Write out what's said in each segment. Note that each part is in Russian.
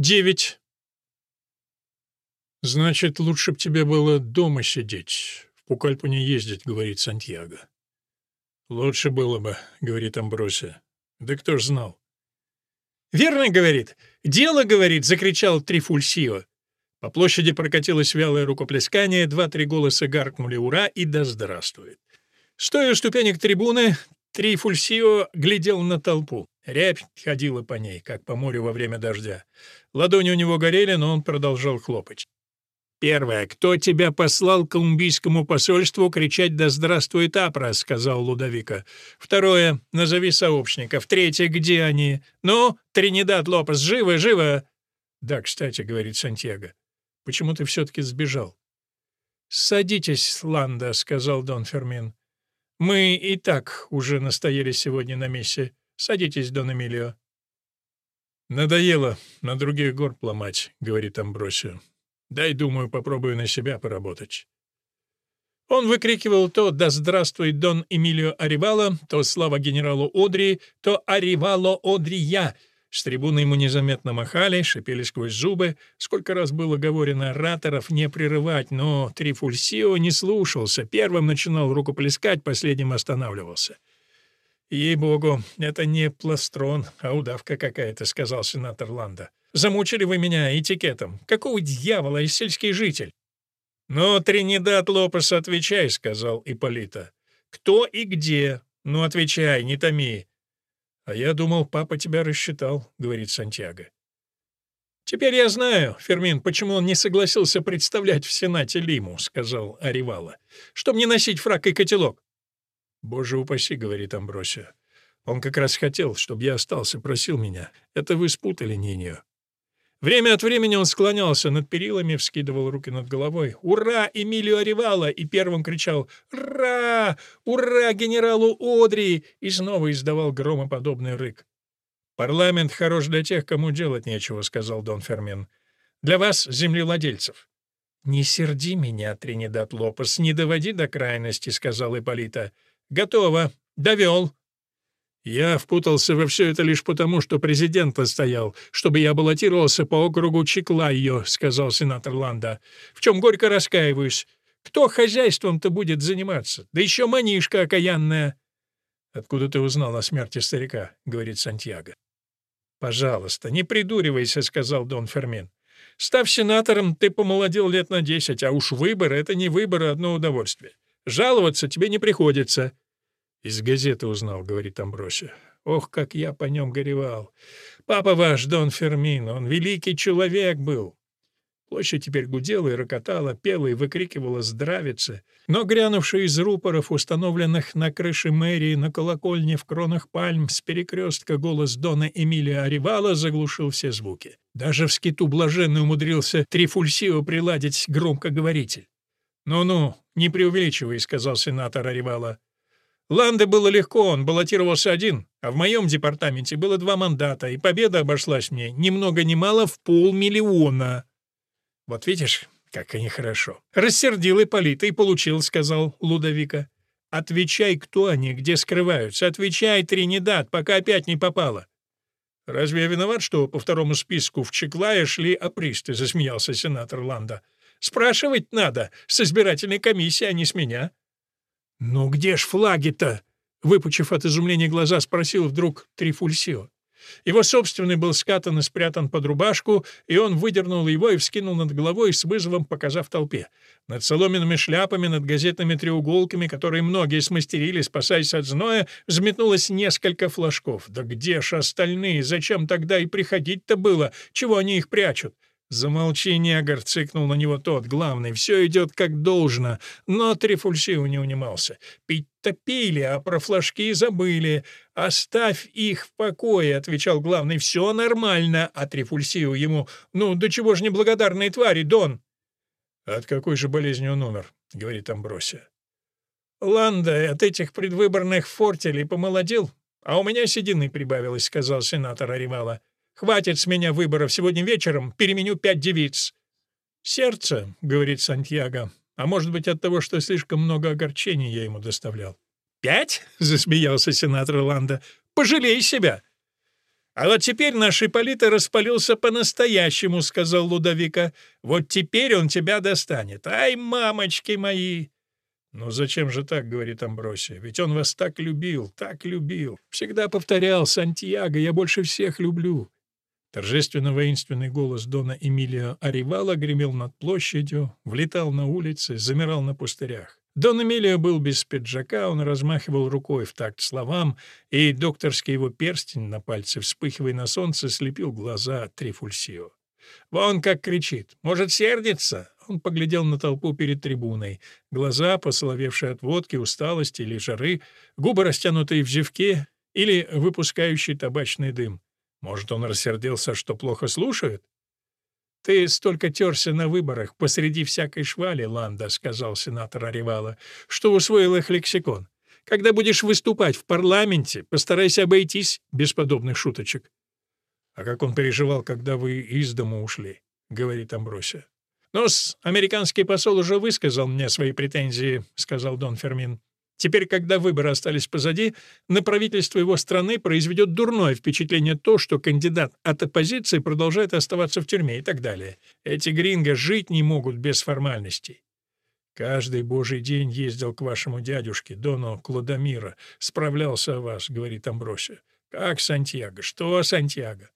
Девять. Значит, лучше б тебе было дома сидеть, в Пукальпу не ездить, говорит Сантьяго. Лучше было бы, говорит Амбросия. Да кто ж знал? «Верно, — говорит. Дело, — говорит, — закричал Трифульсио. По площади прокатилось вялое рукоплескание, два-три голоса гаркнули «Ура!» и «Да здравствует!». Стоя у ступенек трибуны, Трифульсио глядел на толпу. Рябь ходила по ней, как по морю во время дождя. Ладони у него горели, но он продолжал хлопать. «Первое. Кто тебя послал к колумбийскому посольству кричать «Да здравствует Апра», — сказал Лудовика. Второе. Назови сообщников. Третье. Где они? Ну, Тринидад Лопес, живо, живо!» «Да, кстати», — говорит Сантьяго. «Почему ты все-таки сбежал?» «Садитесь, Ланда», — сказал Дон Фермин. «Мы и так уже настояли сегодня на мессе. Садитесь, Дон Эмилио». «Надоело на других гор ломать», — говорит Амбросио. Дай, думаю, попробую на себя поработать». Он выкрикивал то «Да здравствует Дон Эмилио Аривало», то «Слава генералу Одри», то «Аривало Одрия». С трибуны ему незаметно махали, шипели сквозь зубы. Сколько раз было говорено ораторов не прерывать, но Трифульсио не слушался. Первым начинал рукоплескать, последним останавливался. «Ей-богу, это не пластрон, а удавка какая-то», — сказал сенатор Ланда. Замучили вы меня этикетом. Какого дьявола я сельский житель?» «Ну, Тринидад Лопес, отвечай», — сказал Ипполита. «Кто и где? Ну, отвечай, не томи». «А я думал, папа тебя рассчитал», — говорит Сантьяго. «Теперь я знаю, Фермин, почему он не согласился представлять в Сенате Лиму», — сказал Аривала. «Чтоб не носить фрак и котелок». «Боже упаси», — говорит Амбросия. «Он как раз хотел, чтобы я остался, просил меня. Это вы спутали Нинью. Время от времени он склонялся над перилами, вскидывал руки над головой. «Ура, Эмилио Аривала!» и первым кричал «Ура! Ура генералу Одри!» и снова издавал громоподобный рык. «Парламент хорош для тех, кому делать нечего», — сказал Дон Фермен. «Для вас, землевладельцев». «Не серди меня, Тринидад Лопес, не доводи до крайности», — сказал Ипполита. «Готово. Довел. Я впутался во все это лишь потому, что президент настоял, чтобы я баллотировался по округу Чиклайо, сказал сенатор Ланда. В чем горько раскаиваюсь. Кто хозяйством-то будет заниматься? Да еще манишка окаянная. Откуда ты узнал о смерти старика? говорит Сантьяго. Пожалуйста, не придуривайся, сказал Дон Фермин. Став сенатором, ты помолодел лет на десять, а уж выбор — это не выбор, а одно удовольствие. Жаловаться тебе не приходится. «Из газеты узнал», — говорит Амбросия. «Ох, как я по нем горевал! Папа ваш, Дон Фермин, он великий человек был!» Площадь теперь гудела и рокотала, пела и выкрикивала «Здравица!». Но грянувший из рупоров, установленных на крыше мэрии, на колокольне в кронах пальм, с перекрестка голос Дона Эмилия Аривала заглушил все звуки. Даже в скиту блаженный умудрился Трифульсио приладить громкоговоритель. «Ну-ну, не преувеличивай», — сказал сенатор Аривала. Ланде было легко, он баллотировался один, а в моем департаменте было два мандата, и победа обошлась мне ни много ни мало в полмиллиона. Вот видишь, как они хорошо. Рассердил Ипполита и получил, сказал Лудовика. Отвечай, кто они, где скрываются. Отвечай, Тринидад, пока опять не попало. Разве я виноват, что по второму списку в Чеклае шли апристы, засмеялся сенатор Ланда. Спрашивать надо с избирательной комиссии, а не с меня. «Ну где ж флаги-то?» — выпучив от изумления глаза, спросил вдруг Трифульсио. Его собственный был скатан и спрятан под рубашку, и он выдернул его и вскинул над головой, с вызовом показав толпе. Над соломенными шляпами, над газетными треуголками, которые многие смастерили, спасаясь от зноя, взметнулось несколько флажков. «Да где ж остальные? Зачем тогда и приходить-то было? Чего они их прячут?» «Замолчи, негр!» — цыкнул на него тот, главный. «Все идет как должно». Но Трифульсио не унимался. «Пить-то пили, а про флажки забыли. Оставь их в покое», — отвечал главный. «Все нормально». А Трифульсио ему. «Ну, до чего же неблагодарные твари, Дон?» «От какой же болезни он умер?» — говорит Амбросия. «Ланда от этих предвыборных фортелей помолодел, а у меня седины прибавилось», — сказал сенатор Аривала. Хватит с меня выборов. Сегодня вечером переменю пять девиц». «Сердце», — говорит Сантьяго. «А может быть, от того, что слишком много огорчений я ему доставлял». «Пять?» — засмеялся сенатор Ланда. «Пожалей себя». «А вот теперь наш Ипполита распалился по-настоящему», — сказал Лудовика. «Вот теперь он тебя достанет. Ай, мамочки мои!» «Ну зачем же так?» — говорит Амбросия. «Ведь он вас так любил, так любил. Всегда повторял, Сантьяго, я больше всех люблю». Торжественно-воинственный голос Дона Эмилио Аривала гремел над площадью, влетал на улицы, замирал на пустырях. Дон Эмилио был без пиджака, он размахивал рукой в такт словам, и докторский его перстень на пальце, вспыхивая на солнце, слепил глаза Трифульсио. «Вон как кричит! Может, сердится?» Он поглядел на толпу перед трибуной. Глаза, посоловевшие от водки, усталости или жары, губы, растянутые в зевке или выпускающие табачный дым. Может, он рассердился, что плохо слушает? «Ты столько терся на выборах посреди всякой швали, Ланда», — сказал сенатор Аривала, — «что усвоил их лексикон. Когда будешь выступать в парламенте, постарайся обойтись без подобных шуточек». «А как он переживал, когда вы из дома ушли?» — говорит Амбросия. «Ну-с, американский посол уже высказал мне свои претензии», — сказал Дон Фермин. Теперь, когда выборы остались позади, на правительство его страны произведет дурное впечатление то, что кандидат от оппозиции продолжает оставаться в тюрьме и так далее. Эти гринго жить не могут без формальностей. «Каждый божий день ездил к вашему дядюшке, Дону Клодомира, справлялся о вас», — говорит Амбросия. «Как Сантьяго? Что Сантьяго?»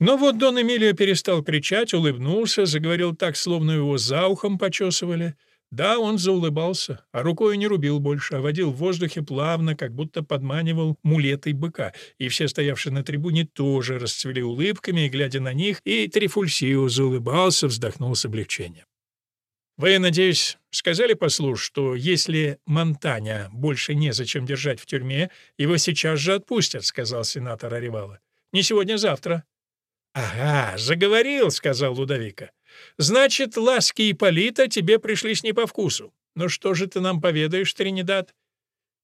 Но вот Дон Эмилио перестал кричать, улыбнулся, заговорил так, словно его за ухом почесывали — да, он заулыбался, а рукой не рубил больше, а водил в воздухе плавно, как будто подманивал мулетой быка, и все стоявшие на трибуне тоже расцвели улыбками, глядя на них, и Трифульсио заулыбался, вздохнул с облегчением. «Вы, надеюсь, сказали послу, что если Монтаня больше незачем держать в тюрьме, его сейчас же отпустят», — сказал сенатор Аривала. «Не сегодня, а завтра». «Ага, заговорил», — сказал Лудовика. Значит, ласки Ипполита тебе пришлись не по вкусу. Ну что же ты нам поведаешь, Тринидад?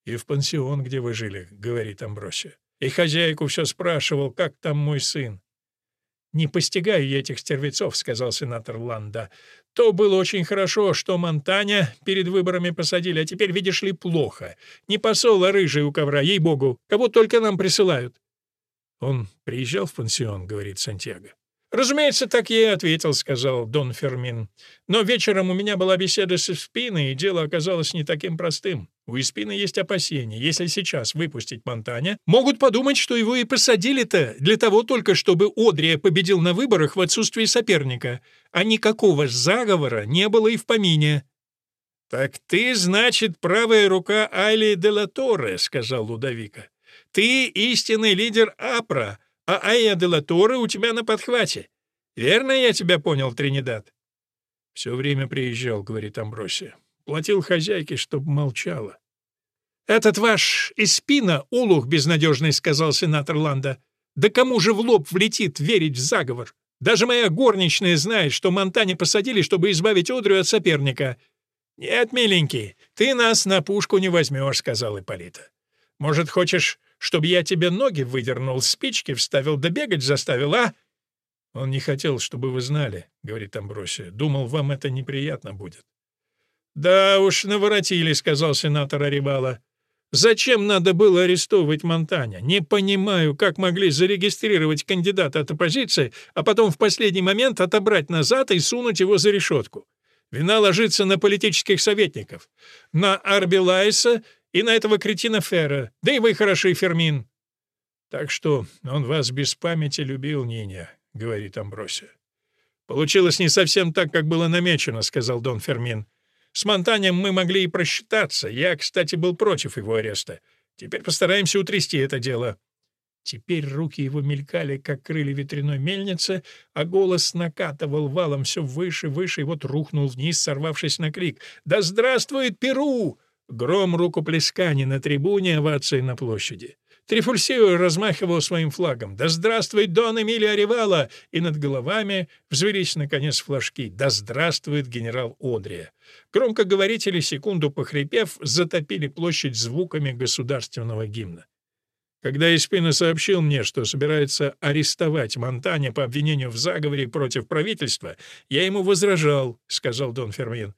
И в пансион, где вы жили, говорит Амбросия. И хозяйку все спрашивал, как там мой сын. «Не постигаю я этих стервецов», — сказал сенатор Ланда. «То было очень хорошо, что Монтаня перед выборами посадили, а теперь, видишь ли, плохо. Не посол, а рыжий у ковра, ей-богу. Кого только нам присылают». «Он приезжал в пансион», — говорит Сантьяго. «Разумеется, так я и ответил», — сказал Дон Фермин. «Но вечером у меня была беседа с Испиной, и дело оказалось не таким простым. У Испины есть опасения. Если сейчас выпустить Монтаня, могут подумать, что его и посадили-то для того только, чтобы Одрия победил на выборах в отсутствии соперника. А никакого заговора не было и в помине». «Так ты, значит, правая рука Али де ла Торре», — сказал Лудовика. «Ты истинный лидер Апра» а Айя де Латура у тебя на подхвате. Верно я тебя понял, Тринидад?» «Все время приезжал», — говорит Амбросия. «Платил хозяйке, чтоб молчала». «Этот ваш Испина, улух безнадежный», — сказал сенатор Ланда. «Да кому же в лоб влетит верить в заговор? Даже моя горничная знает, что Монтане посадили, чтобы избавить Одрю от соперника». «Нет, миленький, ты нас на пушку не возьмешь», — сказал Ипполита. «Может, хочешь чтобы я тебе ноги выдернул, спички вставил да бегать заставил, а?» «Он не хотел, чтобы вы знали», — говорит Амбросия. «Думал, вам это неприятно будет». «Да уж, наворотили», — сказал сенатор Арибала. «Зачем надо было арестовывать Монтаня? Не понимаю, как могли зарегистрировать кандидата от оппозиции, а потом в последний момент отобрать назад и сунуть его за решетку. Вина ложится на политических советников, на Арбелайса и на этого кретина Фера. Да и вы хороши, Фермин». «Так что он вас без памяти любил, Ниня», — говорит Амбросия. «Получилось не совсем так, как было намечено», — сказал Дон Фермин. «С Монтанем мы могли и просчитаться. Я, кстати, был против его ареста. Теперь постараемся утрясти это дело». Теперь руки его мелькали, как крылья ветряной мельницы, а голос накатывал валом все выше, выше, и вот рухнул вниз, сорвавшись на крик. «Да здравствует Перу!» Гром рукоплесканий на трибуне, овации на площади. Трифульсио размахивал своим флагом. «Да здравствует Дон Эмилио Ревала!» И над головами взвелись, наконец, флажки. «Да здравствует генерал Одрия!» Громкоговорители, секунду похрипев, затопили площадь звуками государственного гимна. Когда Испина сообщил мне, что собирается арестовать Монтаня по обвинению в заговоре против правительства, я ему возражал, — сказал Дон Фермин.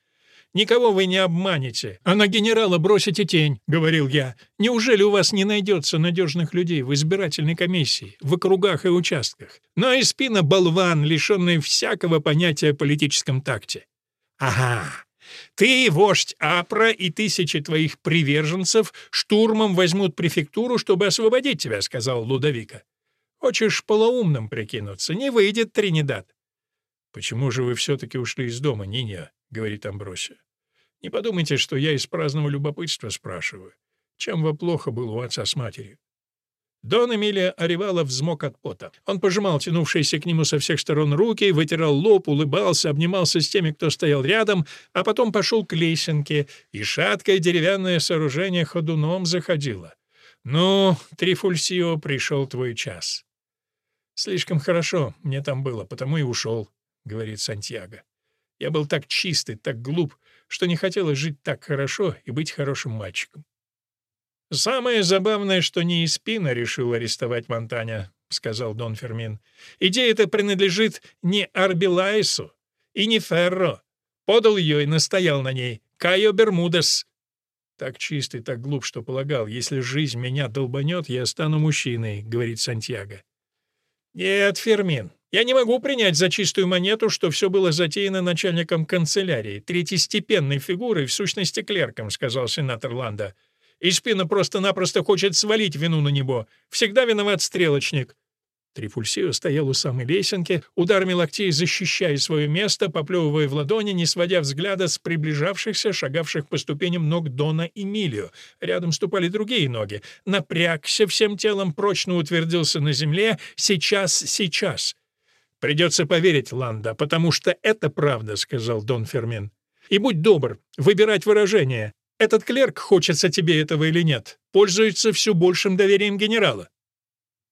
Никого вы не обманете, а на генерала бросите тень», — говорил я. «Неужели у вас не найдется надежных людей в избирательной комиссии, в округах и участках? Но и спина болван, лишенный всякого понятия о политическом такте». «Ага, ты, вождь Апра и тысячи твоих приверженцев штурмом возьмут префектуру, чтобы освободить тебя», — сказал Лудовика. «Хочешь полоумным прикинуться? Не выйдет Тринидад». «Почему же вы все-таки ушли из дома, Ниня?» — говорит Амбросия. «Не подумайте, что я из праздного любопытства спрашиваю. Чем во плохо было у отца с матерью?» Дон Эмилия Оревала взмок от пота. Он пожимал тянувшиеся к нему со всех сторон руки, вытирал лоб, улыбался, обнимался с теми, кто стоял рядом, а потом пошел к лесенке, и шаткое деревянное сооружение ходуном заходило. «Ну, Трифульсио, пришел твой час». «Слишком хорошо мне там было, потому и ушел», — говорит Сантьяго. «Я был так чистый, так глуп, что не хотелось жить так хорошо и быть хорошим мальчиком». «Самое забавное, что не Испина решил арестовать Монтаня», — сказал Дон Фермин. «Идея эта принадлежит не Арбилайсу и не Ферро. Подал ее и настоял на ней. Кайо Бермудес». «Так чистый, так глуп, что полагал, если жизнь меня долбанет, я стану мужчиной», — говорит Сантьяго. «Нет, Фермин, я не могу принять за чистую монету, что все было затеяно начальником канцелярии, третьестепенной фигурой, в сущности клерком», — сказал сенатор Ланда. «И спина просто-напросто хочет свалить вину на него. Всегда виноват стрелочник». Трифульсио стоял у самой лесенки, ударами локтей защищая свое место, поплевывая в ладони, не сводя взгляда с приближавшихся, шагавших по ступеням ног Дона Эмилио. Рядом ступали другие ноги. Напрягся всем телом, прочно утвердился на земле. «Сейчас, сейчас!» «Придется поверить, Ланда, потому что это правда», — сказал Дон Фермин. «И будь добр, выбирать выражение. Этот клерк, хочется тебе этого или нет, пользуется все большим доверием генерала.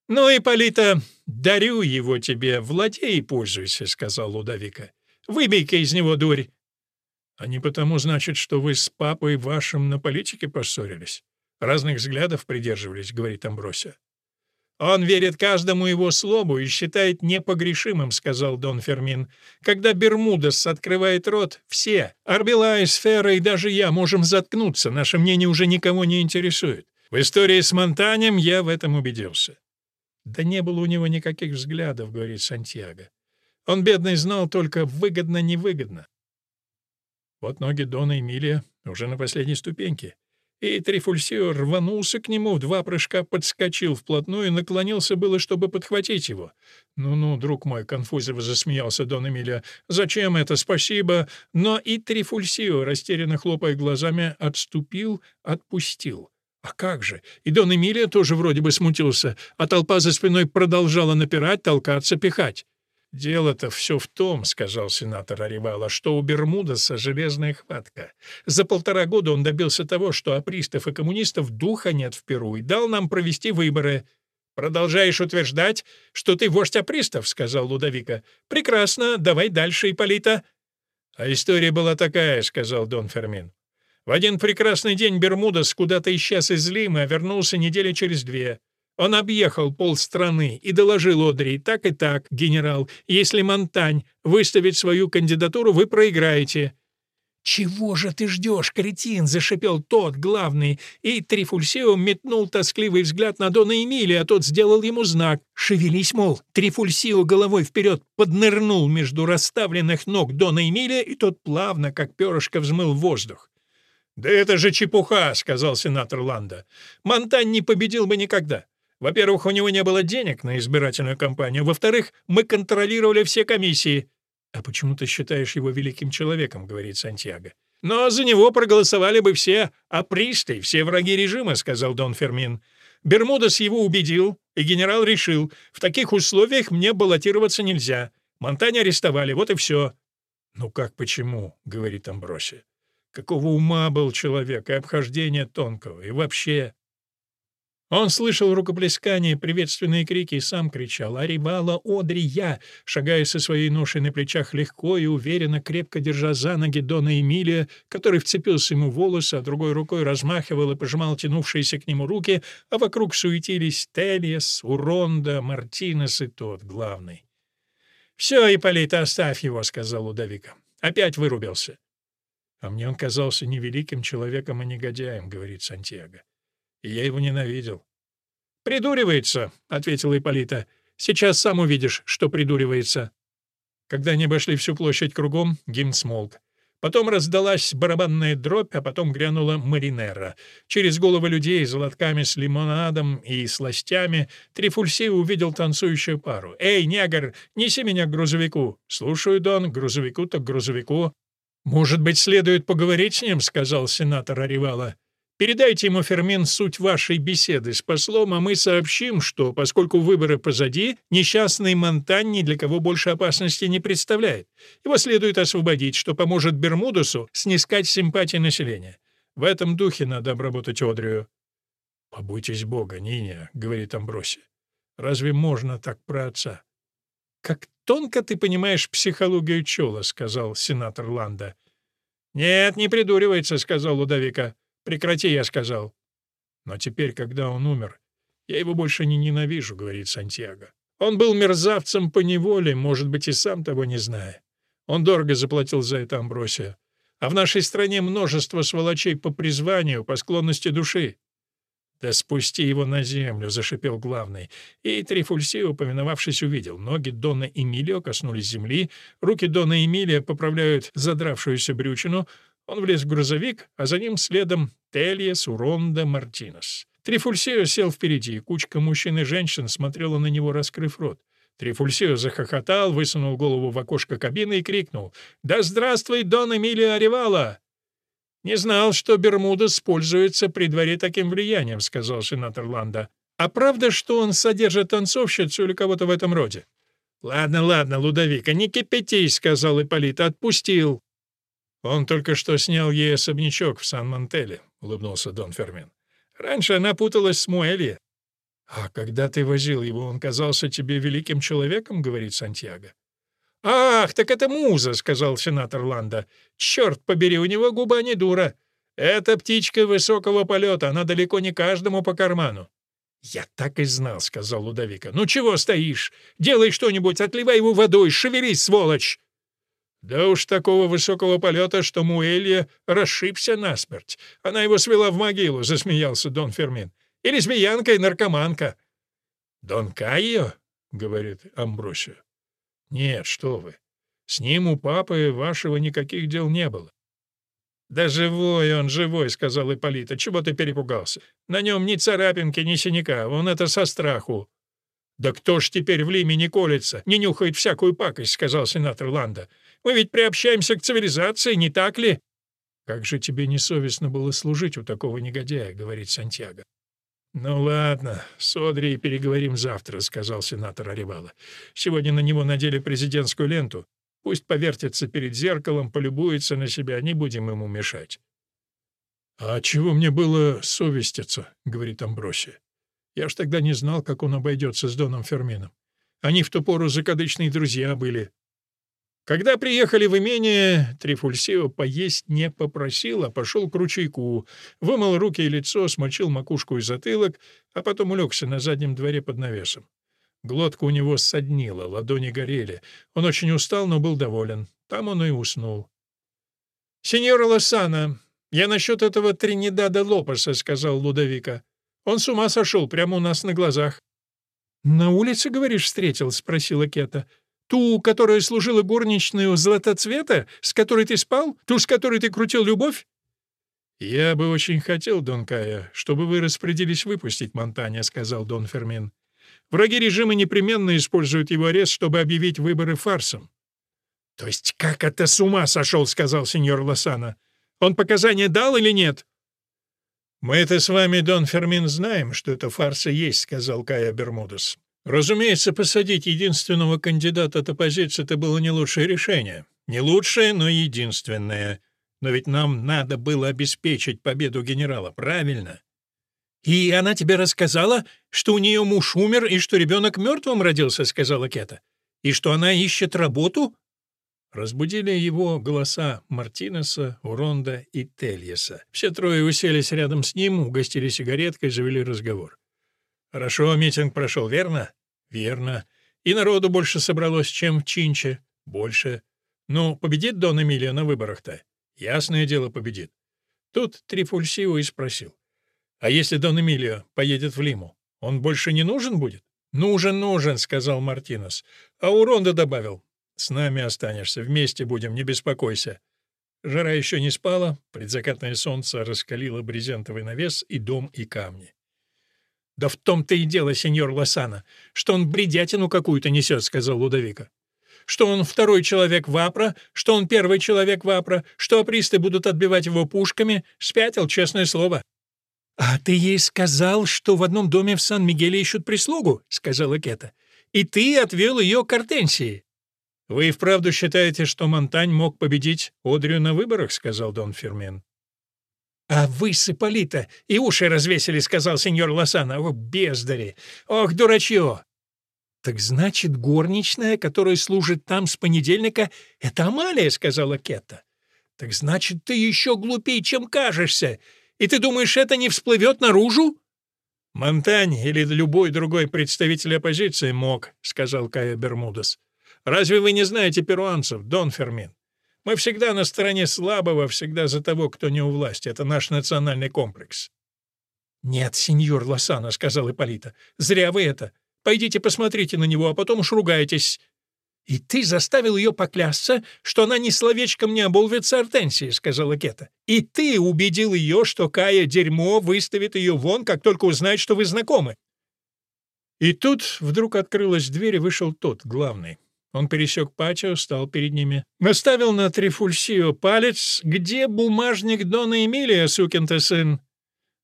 «Ну, Ипполита, дарю его тебе, владей и пользуйся», — сказал Лудовика. «Выбей-ка из него дурь». «А не потому, значит, что вы с папой вашим на политике поссорились? Разных взглядов придерживались», — говорит Амбросия. «Он верит каждому его слову и считает непогрешимым», — сказал Дон Фермин. «Когда Бермудес открывает рот, все, Арбела, Сфера и даже я можем заткнуться, наше мнение уже никого не интересует. В истории с Монтанем я в этом убедился. Да не было у него никаких взглядов, говорит Сантьяго. Он, бедный, знал только выгодно-невыгодно. Вот ноги Дона Эмилия уже на последней ступеньке. И Трифульсио рванулся к нему, в два прыжка подскочил вплотную и наклонился было, чтобы подхватить его. «Ну-ну, друг мой», — конфузиво засмеялся Дон Эмилия, — «зачем это? Спасибо». Но и Трифульсио, растерянно хлопая глазами, отступил, отпустил. А как же? И Дон Эмилия тоже вроде бы смутился, а толпа за спиной продолжала напирать, толкаться, пихать. «Дело-то все в том, — сказал сенатор Аривала, — что у Бермудаса железная хватка. За полтора года он добился того, что апристов и коммунистов духа нет в Перу и дал нам провести выборы. «Продолжаешь утверждать, что ты вождь апристов?» — сказал Лудовика. «Прекрасно, давай дальше, Ипполита». «А история была такая», — сказал Дон Фермин. В один прекрасный день Бермудас куда-то исчез из Лимы, а вернулся недели через две. Он объехал полстраны и доложил Одри, так и так, генерал, если Монтань выставит свою кандидатуру, вы проиграете. «Чего же ты ждешь, кретин?» — зашипел тот, главный, и Трифульсио метнул тоскливый взгляд на Дона Эмилия, а тот сделал ему знак. «Шевелись, мол!» Трифульсио головой вперед поднырнул между расставленных ног Дона Эмилия, и тот плавно, как перышко, взмыл воздух. «Да это же чепуха», — сказал сенатор Ланда. «Монтань не победил бы никогда. Во-первых, у него не было денег на избирательную кампанию. Во-вторых, мы контролировали все комиссии». «А почему ты считаешь его великим человеком?» — говорит Сантьяго. «Но за него проголосовали бы все апристы, все враги режима», — сказал Дон Фермин. «Бермудес его убедил, и генерал решил, в таких условиях мне баллотироваться нельзя. Монтань арестовали, вот и все». «Ну как почему?» — говорит Амбросия. Какого ума был человек, и обхождение тонкого, и вообще... Он слышал рукоплескания, приветственные крики и сам кричал «Аривала, Одри, я!», шагая со своей ношей на плечах легко и уверенно, крепко держа за ноги Дона Эмилия, который вцепился ему в волосы, а другой рукой размахивал и пожимал тянувшиеся к нему руки, а вокруг суетились Тельес, Уронда, Мартинес и тот, главный. «Все, Ипполита, оставь его», — сказал Удовика. «Опять вырубился». «А мне он казался не великим человеком, а негодяем», — говорит Сантьяго. «И я его ненавидел». «Придуривается», — ответила Ипполита. «Сейчас сам увидишь, что придуривается». Когда они обошли всю площадь кругом, гимн смолк. Потом раздалась барабанная дробь, а потом грянула маринера. Через головы людей с лотками с лимонадом и сластями Трифульси увидел танцующую пару. «Эй, негр, неси меня к грузовику!» «Слушаю, Дон, к грузовику так к грузовику». «Может быть, следует поговорить с ним?» — сказал сенатор Аривала. Передайте ему, Фермин, суть вашей беседы с послом, а мы сообщим, что, поскольку выборы позади, несчастный Монтань ни для кого больше опасности не представляет. Его следует освободить, что поможет Бермудусу снискать симпатии населения. В этом духе надо обработать Одрию. «Побойтесь Бога, Ниня», — говорит Амброси. «Разве можно так про отца?» «Как тонко ты понимаешь психологию Чола», — сказал сенатор Ланда. «Нет, не придуривается», — сказал Лудовика. Прекрати, я сказал. Но теперь, когда он умер, я его больше не ненавижу, говорит Сантьяго. Он был мерзавцем по неволе, может быть, и сам того не зная. Он дорого заплатил за это Амбросия. А в нашей стране множество сволочей по призванию, по склонности души. «Да спусти его на землю!» — зашипел главный. И Трифульсио, повиновавшись, увидел. Ноги Дона Эмилио коснулись земли, руки Дона Эмилия поправляют задравшуюся брючину, он влез в грузовик, а за ним следом Тельес, Уронда, Мартинес. Трифульсио сел впереди, кучка мужчин и женщин смотрела на него, раскрыв рот. Трифульсио захохотал, высунул голову в окошко кабины и крикнул «Да здравствуй, Дон Эмилио Аривала!» «Не знал, что Бермудес пользуется при дворе таким влиянием», — сказал сенатор Ланда. «А правда, что он содержит танцовщицу или кого-то в этом роде?» «Ладно, ладно, Лудовика, не кипятись», — сказал Ипполит, — «отпустил». «Он только что снял ей особнячок в Сан-Мантеле», — улыбнулся Дон Фермин. «Раньше она путалась с Муэлье». «А когда ты возил его, он казался тебе великим человеком?» — говорит Сантьяго. «Ах, так это муза», — сказал сенатор Ланда. «Черт побери, у него губа не дура. Это птичка высокого полета, она далеко не каждому по карману». «Я так и знал», — сказал Лудовика. «Ну чего стоишь? Делай что-нибудь, отливай его водой, шевелись, сволочь!» Да уж такого высокого полета, что Муэлья расшибся насмерть. Она его свела в могилу, — засмеялся Дон Фермин. И лесбиянка, и наркоманка. — Дон Кайо? — говорит Амбросио. — Нет, что вы. С ним у папы вашего никаких дел не было. «Да живой он, живой», — сказал Ипполита. «Чего ты перепугался? На нем ни царапинки, ни синяка. Он это со страху». «Да кто ж теперь в Лиме не колется, не нюхает всякую пакость», — сказал сенатор Ланда. Мы ведь приобщаемся к цивилизации, не так ли?» «Как же тебе несовестно было служить у такого негодяя», — говорит Сантьяго. «Ну ладно, с Одри переговорим завтра», — сказал сенатор Аривала. «Сегодня на него надели президентскую ленту. Пусть повертится перед зеркалом, полюбуется на себя, не будем ему мешать». «А чего мне было совеститься?» — говорит Амбросия. «Я ж тогда не знал, как он обойдется с Доном Фермином. Они в ту пору закадычные друзья были, когда приехали в имение, Трифульсио поесть не попросил, а пошел к ручейку, вымыл руки и лицо, смочил макушку и затылок, а потом улегся на заднем дворе под навесом. Глотка у него соднила, ладони горели. Он очень устал, но был доволен. Там он и уснул. «Сеньор Лосана, я насчет этого Тринидада Лопеса», — сказал Лудовика. «Он с ума сошел прямо у нас на глазах». «На улице, говоришь, встретил?» — спросила Кета. Ту, которая служила горничной у золотоцвета, с которой ты спал? Ту, с которой ты крутил любовь?» «Я бы очень хотел, Дон Кая, чтобы вы распорядились выпустить Монтаня», — сказал Дон Фермин. «Враги режима непременно используют его арест, чтобы объявить выборы фарсом». «То есть как это с ума сошел?» — сказал сеньор Лосана. «Он показания дал или нет?» «Мы это с вами, Дон Фермин, знаем, что это фарса есть», — сказал Кая Бермудес. Разумеется, посадить единственного кандидата от оппозиции — это было не лучшее решение. Не лучшее, но единственное. Но ведь нам надо было обеспечить победу генерала, правильно? «И она тебе рассказала, что у нее муж умер и что ребенок мертвым родился», — сказала Кета. «И что она ищет работу?» Разбудили его голоса Мартинеса, Уронда и Тельеса. Все трое уселись рядом с ним, угостили сигареткой, завели разговор. Хорошо, митинг прошел, верно? Верно. И народу больше собралось, чем в Чинче. Больше. Ну, победит Дон Эмилио на выборах-то? Ясное дело, победит. Тут Трифульсио и спросил. «А если Дон Эмилио поедет в Лиму, он больше не нужен будет?» «Нужен, нужен», — сказал Мартинес. А Уронда добавил. «С нами останешься, вместе будем, не беспокойся». Жара еще не спала, предзакатное солнце раскалило брезентовый навес и дом, и камни. «Да в том-то и дело, сеньор Лосана, что он бредятину какую-то несет», — сказал Лудовика. «Что он второй человек Вапра, что он первый человек Вапра, что апристы будут отбивать его пушками, спятил, честное слово». «А ты ей сказал, что в одном доме в Сан-Мигеле ищут прислугу?» — сказала Кета. «И ты отвел ее к Артенсии». «Вы и вправду считаете, что Монтань мог победить Одрию на выборах?» — сказал Дон Фермен. «А вы с Ипполита и уши развесили», — сказал сеньор Лосана. «О, бездари! Ох, дурачье!» «Так значит, горничная, которая служит там с понедельника, — это Амалия», — сказала Кетта. «Так значит, ты еще глупее, чем кажешься. И ты думаешь, это не всплывет наружу?» «Монтань или любой другой представитель оппозиции мог», — сказал Кая Бермудес. «Разве вы не знаете перуанцев, Дон Фермин? Мы всегда на стороне слабого, всегда за того, кто не у власти. Это наш национальный комплекс». «Нет, сеньор Лосана», — сказал Ипполита, — «зря вы это. Пойдите посмотрите на него, а потом уж ругайтесь». «И ты заставил ее поклясться, что она ни словечком не оболвится Артенсии», — сказала Кета. «И ты убедил ее, что Кая дерьмо выставит ее вон, как только узнает, что вы знакомы». И тут вдруг открылась дверь, и вышел тот, главный. Он пересек патио, стал перед ними. Наставил на Трифульсио палец. «Где бумажник Дона Эмилия, сукин ты сын?»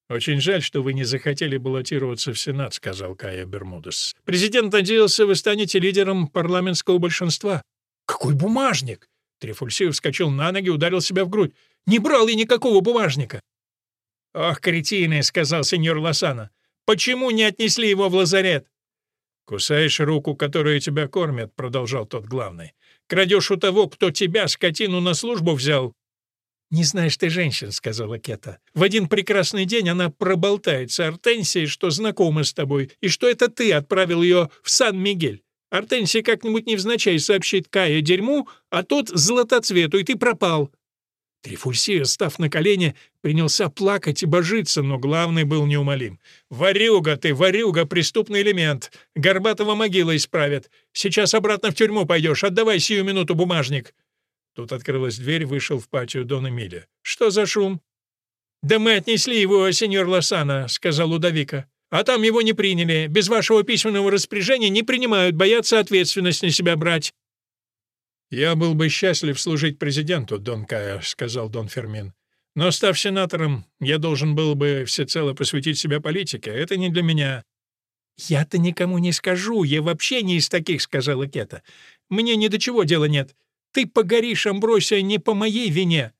«Очень жаль, что вы не захотели баллотироваться в Сенат», — сказал Кая Бермудес. «Президент надеялся, вы станете лидером парламентского большинства». «Какой бумажник?» Трифульсио вскочил на ноги, ударил себя в грудь. «Не брал я никакого бумажника!» «Ох, кретины!» — сказал сеньор Лосана. «Почему не отнесли его в лазарет?» «Кусаешь руку, которая тебя кормит», — продолжал тот главный. «Крадешь у того, кто тебя, скотину, на службу взял». «Не знаешь ты женщин», — сказала Кета. «В один прекрасный день она проболтается Артенсии, что знакома с тобой, и что это ты отправил ее в Сан-Мигель. Артенсия как-нибудь невзначай сообщит Кае дерьму, а тот — златоцвету, и ты пропал. Трифульсия, став на колени, принялся плакать и божиться, но главный был неумолим. «Варюга ты, варюга, преступный элемент! Горбатого могила исправят! Сейчас обратно в тюрьму пойдешь, отдавай сию минуту бумажник!» Тут открылась дверь, вышел в патио Дон Эмиля. «Что за шум?» «Да мы отнесли его, сеньор Лосана», — сказал Лудовика. «А там его не приняли. Без вашего письменного распоряжения не принимают, боятся ответственность на себя брать». «Я был бы счастлив служить президенту, Дон Кая», — сказал Дон Фермин. «Но, став сенатором, я должен был бы всецело посвятить себя политике. Это не для меня». «Я-то никому не скажу, я вообще не из таких», — сказала Кета. «Мне ни до чего дела нет. Ты погоришь, Амбросия, не по моей вине».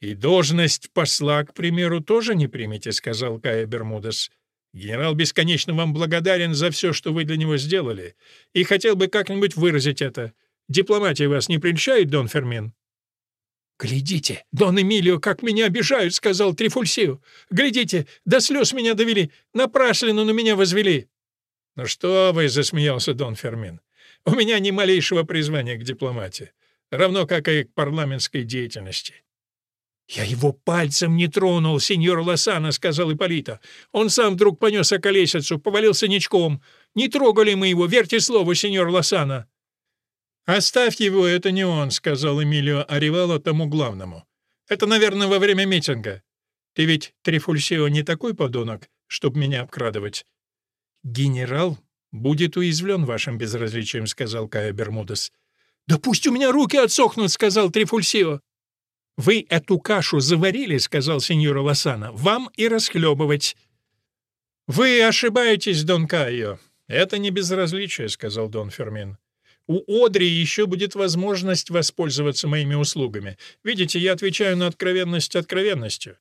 «И должность посла, к примеру, тоже не примете», — сказал Кая Бермудес. «Генерал бесконечно вам благодарен за все, что вы для него сделали, и хотел бы как-нибудь выразить это». Дипломатия вас не прельщает, Дон Фермин?» «Глядите, Дон Эмилио, как меня обижают!» — сказал Трифульсио. «Глядите, до слез меня довели, напраслину на меня возвели!» «Ну что вы!» — засмеялся Дон Фермин. «У меня ни малейшего призвания к дипломатии, равно как и к парламентской деятельности». «Я его пальцем не тронул, сеньор Лосана», — сказал Ипполита. «Он сам вдруг понес околесицу, повалился ничком. Не трогали мы его, верьте слову, сеньор Лосана». «Оставь его, это не он», — сказал Эмилио Аривало тому главному. «Это, наверное, во время митинга. Ты ведь, Трифульсио, не такой подонок, чтобы меня обкрадывать». «Генерал будет уязвлен вашим безразличием», — сказал Кая Бермудес. «Да пусть у меня руки отсохнут», — сказал Трифульсио. «Вы эту кашу заварили», — сказал сеньор Лосана. «Вам и расхлебывать». «Вы ошибаетесь, Дон Кайо. Это не безразличие», — сказал Дон Фермин. У Одри еще будет возможность воспользоваться моими услугами. Видите, я отвечаю на откровенность откровенностью».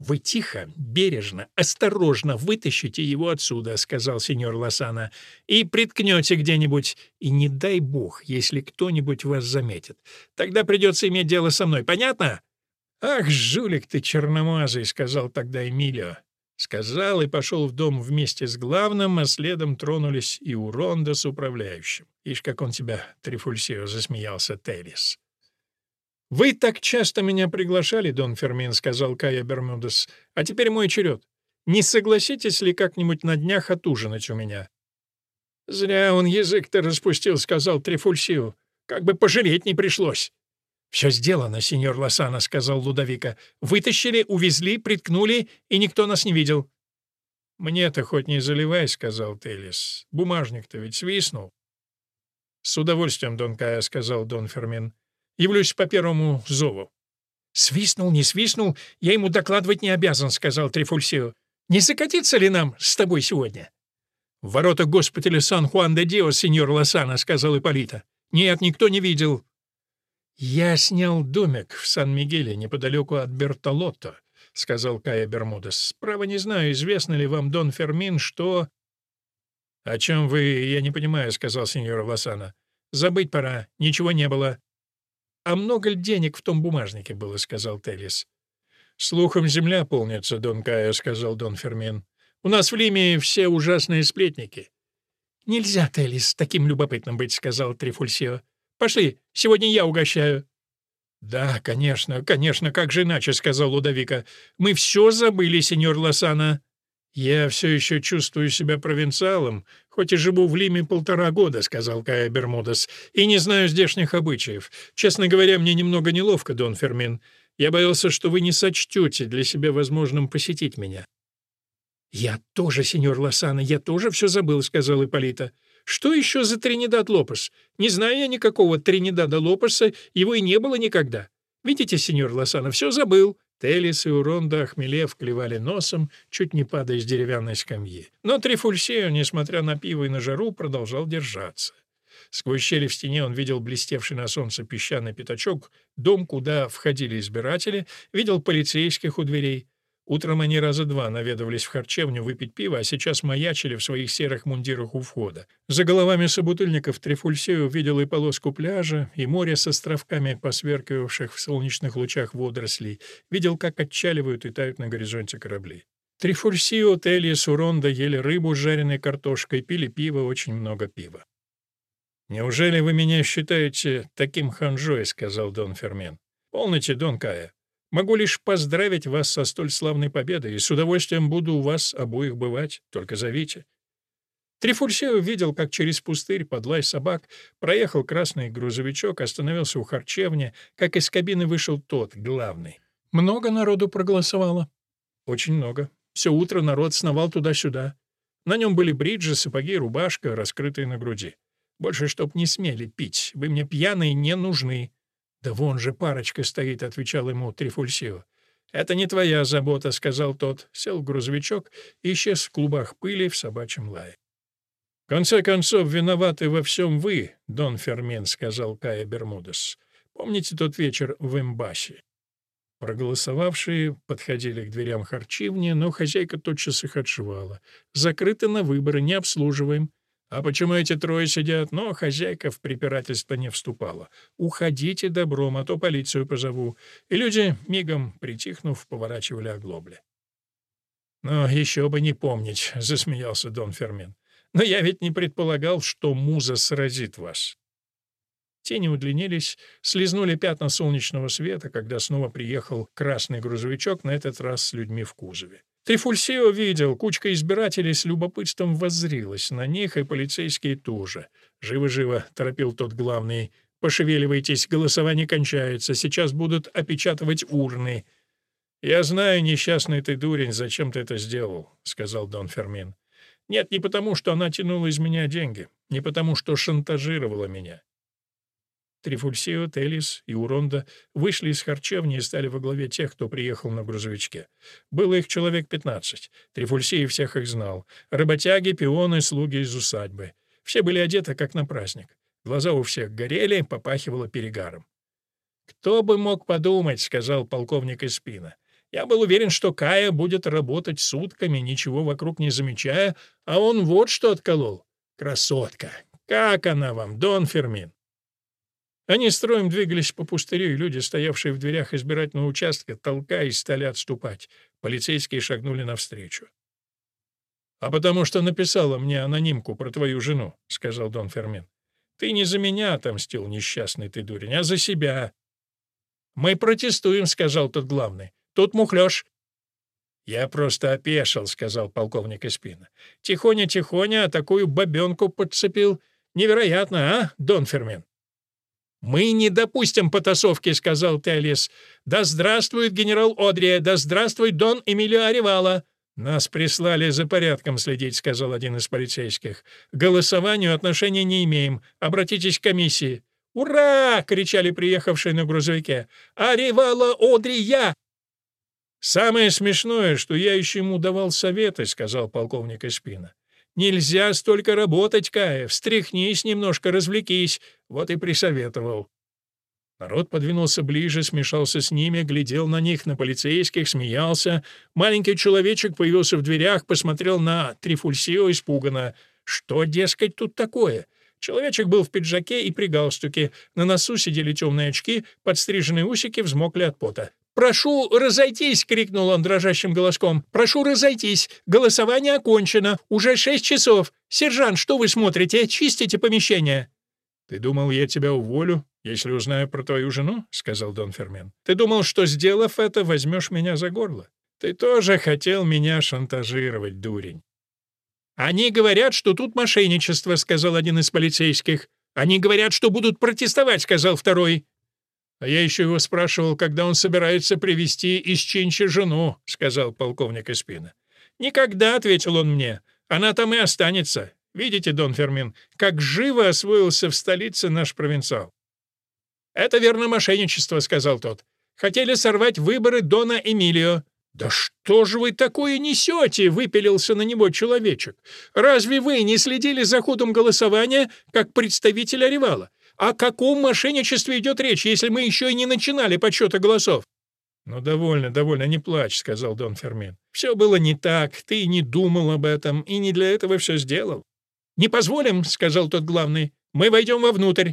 «Вы тихо, бережно, осторожно вытащите его отсюда», — сказал сеньор Лосана, «и приткнете где-нибудь. И не дай бог, если кто-нибудь вас заметит. Тогда придется иметь дело со мной. Понятно?» «Ах, жулик ты черномазый», — сказал тогда Эмилио. Сказал и пошел в дом вместе с главным, а следом тронулись и Уронда с управляющим. Ишь, как он тебя, Трифульсио, засмеялся Террис. «Вы так часто меня приглашали, Дон Фермин», — сказал Кая Бермудес. «А теперь мой черед. Не согласитесь ли как-нибудь на днях отужинать у меня?» «Зря он язык-то распустил», — сказал Трифульсио. «Как бы пожалеть не пришлось». «Все сделано, сеньор Лосана», — сказал Лудовика. «Вытащили, увезли, приткнули, и никто нас не видел». «Мне-то хоть не заливай», — сказал Телис. «Бумажник-то ведь свистнул». «С удовольствием, Дон Кая», — сказал Дон Фермин. Явлюсь по первому зову». «Свистнул, не свистнул, я ему докладывать не обязан», — сказал Трифульсио. «Не закатиться ли нам с тобой сегодня?» «В ворота госпиталя Сан-Хуан-де-Дио, сеньор Лосана», — сказал Ипполита. «Нет, никто не видел». «Я снял домик в Сан-Мигеле, неподалеку от Бертолотто», — сказал Кая Бермудес. «Право не знаю, известно ли вам, Дон Фермин, что...» «О чем вы, я не понимаю», — сказал сеньор Лосана. «Забыть пора, ничего не было». «А много ли денег в том бумажнике было?» — сказал Телис. «Слухом земля полнится, Дон Кая», — сказал Дон Фермин. «У нас в Лиме все ужасные сплетники». «Нельзя, Телис, таким любопытным быть», — сказал Трифульсио. «Пошли, сегодня я угощаю». «Да, конечно, конечно, как же иначе», — сказал Лудовика. «Мы все забыли, сеньор Лосана». «Я все еще чувствую себя провинциалом, хоть и живу в Лиме полтора года», — сказал Кая Бермудес, «и не знаю здешних обычаев. Честно говоря, мне немного неловко, Дон Фермин. Я боялся, что вы не сочтете для себя возможным посетить меня». «Я тоже, сеньор Лосана, я тоже все забыл», — сказал Ипполита. «Что еще за Тринидад Лопес? Не знаю я никакого Тринидада Лопеса, его и не было никогда. Видите, сеньор Лосана, все забыл. Телис и Уронда, охмелев, клевали носом, чуть не падая с деревянной скамьи. Но Трифульсео, несмотря на пиво и на жару, продолжал держаться. Сквозь щели в стене он видел блестевший на солнце песчаный пятачок, дом, куда входили избиратели, видел полицейских у дверей. Утром они раза два наведывались в харчевню выпить пиво, а сейчас маячили в своих серых мундирах у входа. За головами собутыльников Трифульсею видел и полоску пляжа, и море с островками, посверкивавших в солнечных лучах водорослей, видел, как отчаливают и тают на горизонте корабли. Трифульсио, Телли, Суронда ели рыбу с жареной картошкой, пили пиво, очень много пива. «Неужели вы меня считаете таким ханжой?» — сказал Дон Фермен. «Полноте, Дон Кая. Могу лишь поздравить вас со столь славной победой, и с удовольствием буду у вас обоих бывать, только зовите». Трифульсео видел, как через пустырь под лай собак проехал красный грузовичок, остановился у харчевни, как из кабины вышел тот, главный. «Много народу проголосовало?» «Очень много. Все утро народ сновал туда-сюда. На нем были бриджи, сапоги, рубашка, раскрытые на груди. Больше чтоб не смели пить. Вы мне пьяные не нужны. «Да вон же парочка стоит», — отвечал ему Трифульсио. «Это не твоя забота», — сказал тот, сел в грузовичок и исчез в клубах пыли в собачьем лае. «В конце концов, виноваты во всем вы, Дон Фермен», — сказал Кая Бермудес. «Помните тот вечер в Эмбасе?» Проголосовавшие подходили к дверям харчивни, но хозяйка тотчас их отшивала. «Закрыто на выборы, не обслуживаем. А почему эти трое сидят? Но хозяйка в препирательство не вступала. «Уходите добром, а то полицию позову». И люди, мигом притихнув, поворачивали оглобли. «Но еще бы не помнить», — засмеялся Дон Фермен. «Но я ведь не предполагал, что муза сразит вас». Тени удлинились, слезнули пятна солнечного света, когда снова приехал красный грузовичок, на этот раз с людьми в кузове. Трифульсио видел, кучка избирателей с любопытством воззрилась на них, и полицейские тоже. «Живо-живо», — торопил тот главный, — «пошевеливайтесь, голосование кончается, сейчас будут опечатывать урны». «Я знаю, несчастный ты дурень, зачем ты это сделал», — сказал Дон Фермин. «Нет, не потому, что она тянула из меня деньги, не потому, что шантажировала меня. Трифульсио, Телис и Уронда вышли из харчевни и стали во главе тех, кто приехал на грузовичке. Было их человек пятнадцать. Трифульсий всех их знал. Работяги, пионы, слуги из усадьбы. Все были одеты, как на праздник. Глаза у всех горели, попахивало перегаром. «Кто бы мог подумать», — сказал полковник Испина. «Я был уверен, что Кая будет работать сутками, ничего вокруг не замечая, а он вот что отколол. Красотка! Как она вам, Дон Фермин?» Они строем двигались по пустырю, и люди, стоявшие в дверях избирательного участка, толкаясь, стали отступать. Полицейские шагнули навстречу. «А потому что написала мне анонимку про твою жену», — сказал Дон Фермен. «Ты не за меня отомстил, несчастный ты дурень, а за себя. «Мы протестуем», — сказал тот главный. «Тут мухлёж». «Я просто опешил», — сказал полковник Испина. «Тихоня-тихоня, а такую бабенку подцепил. Невероятно, а, Дон Фермен?» «Мы не допустим потасовки», — сказал Теллис. «Да здравствует генерал Одрия, да здравствует Дон Эмилио Аривала!» «Нас прислали за порядком следить», — сказал один из полицейских. «К голосованию отношения не имеем. Обратитесь к комиссии». «Ура!» — кричали приехавшие на грузовике. «Аривала Одрия!» «Самое смешное, что я еще ему давал советы», — сказал полковник Эспина. «Нельзя столько работать, Кая. Встряхнись немножко, развлекись». Вот и присоветовал. Народ подвинулся ближе, смешался с ними, глядел на них, на полицейских, смеялся. Маленький человечек появился в дверях, посмотрел на Трифульсио испуганно. «Что, дескать, тут такое?» Человечек был в пиджаке и при галстуке. На носу сидели темные очки, подстриженные усики взмокли от пота. «Прошу разойтись!» — крикнул он дрожащим голоском. «Прошу разойтись! Голосование окончено! Уже шесть часов! Сержант, что вы смотрите? Чистите помещение!» «Ты думал, я тебя уволю, если узнаю про твою жену?» — сказал Дон Фермен. «Ты думал, что, сделав это, возьмешь меня за горло? Ты тоже хотел меня шантажировать, дурень». «Они говорят, что тут мошенничество», — сказал один из полицейских. «Они говорят, что будут протестовать», — сказал второй. «А я еще его спрашивал, когда он собирается привести из Чинчи жену», — сказал полковник Испина. «Никогда», — ответил он мне. «Она там и останется. Видите, Дон Фермин, как живо освоился в столице наш провинциал». «Это верно мошенничество», — сказал тот. «Хотели сорвать выборы Дона Эмилио». «Да что же вы такое несете?» — выпилился на него человечек. «Разве вы не следили за ходом голосования как представитель Оревала? О каком мошенничестве идет речь, если мы еще и не начинали подсчета голосов?» «Ну, довольно, довольно, не плачь», — сказал Дон Фермин. «Все было не так, ты не думал об этом, и не для этого все сделал». «Не позволим», — сказал тот главный. «Мы войдем вовнутрь».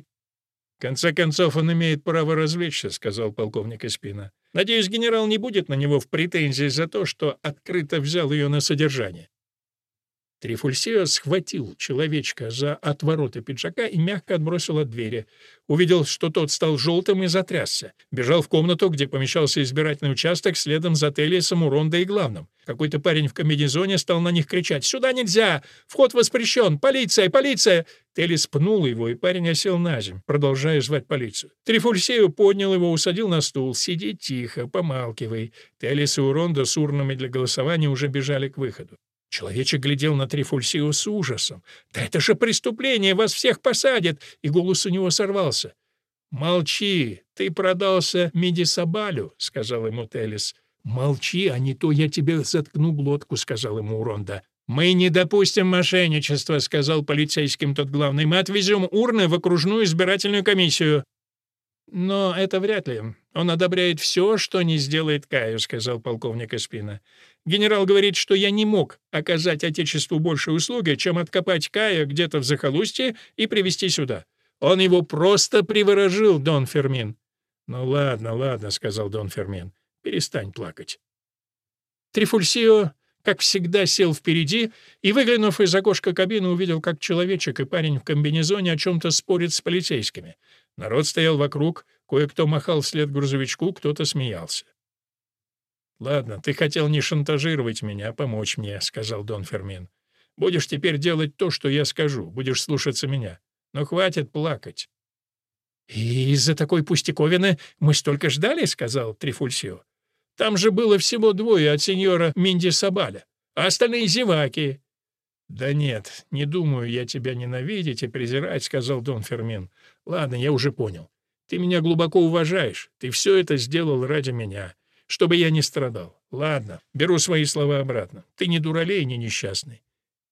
«В конце концов, он имеет право развлечься», — сказал полковник Испина. «Надеюсь, генерал не будет на него в претензии за то, что открыто взял ее на содержание». Трифульсио схватил человечка за отвороты пиджака и мягко отбросил от двери. Увидел, что тот стал желтым и затрясся. Бежал в комнату, где помещался избирательный участок, следом за Телиесом, Урондой и главным. Какой-то парень в комбинезоне стал на них кричать «Сюда нельзя! Вход воспрещен! Полиция! Полиция!» Телис пнул его, и парень осел на землю, продолжая звать полицию. Трифульсею поднял его, усадил на стул. «Сиди тихо, помалкивай». Телис и Уронда с урнами для голосования уже бежали к выходу. Человечек глядел на Трифульсио с ужасом. «Да это же преступление! Вас всех посадят!» И голос у него сорвался. «Молчи! Ты продался Медисабалю!» — сказал ему Телис. «Молчи, а не то я тебе заткну глотку», — сказал ему Уронда. «Мы не допустим мошенничества», — сказал полицейским тот главный. «Мы отвезем урны в окружную избирательную комиссию». «Но это вряд ли. Он одобряет все, что не сделает Каю», — сказал полковник Эспина. «Генерал говорит, что я не мог оказать Отечеству большей услуги, чем откопать Кая где-то в захолустье и привезти сюда. Он его просто приворожил, Дон Фермин». «Ну ладно, ладно», — сказал Дон Фермин. «Перестань плакать». Трифульсио, как всегда, сел впереди и, выглянув из окошка кабины, увидел, как человечек и парень в комбинезоне о чем-то спорят с полицейскими. Народ стоял вокруг, кое-кто махал вслед грузовичку, кто-то смеялся. «Ладно, ты хотел не шантажировать меня, а помочь мне», — сказал Дон Фермин. «Будешь теперь делать то, что я скажу, будешь слушаться меня. Но хватит плакать». «И из-за такой пустяковины мы столько ждали», — сказал Трифульсио. «Там же было всего двое от сеньора Минди Сабаля, а остальные зеваки. «Да нет, не думаю я тебя ненавидеть и презирать», — сказал Дон Фермин. «Ладно, я уже понял. Ты меня глубоко уважаешь. Ты все это сделал ради меня, чтобы я не страдал. Ладно, беру свои слова обратно. Ты не дуралей, не несчастный».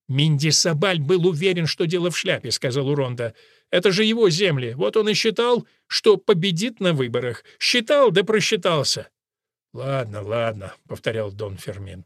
«Минди Сабаль был уверен, что дело в шляпе», — сказал Уронда. «Это же его земли. Вот он и считал, что победит на выборах. Считал, да просчитался». «Ладно, ладно», — повторял Дон Фермин.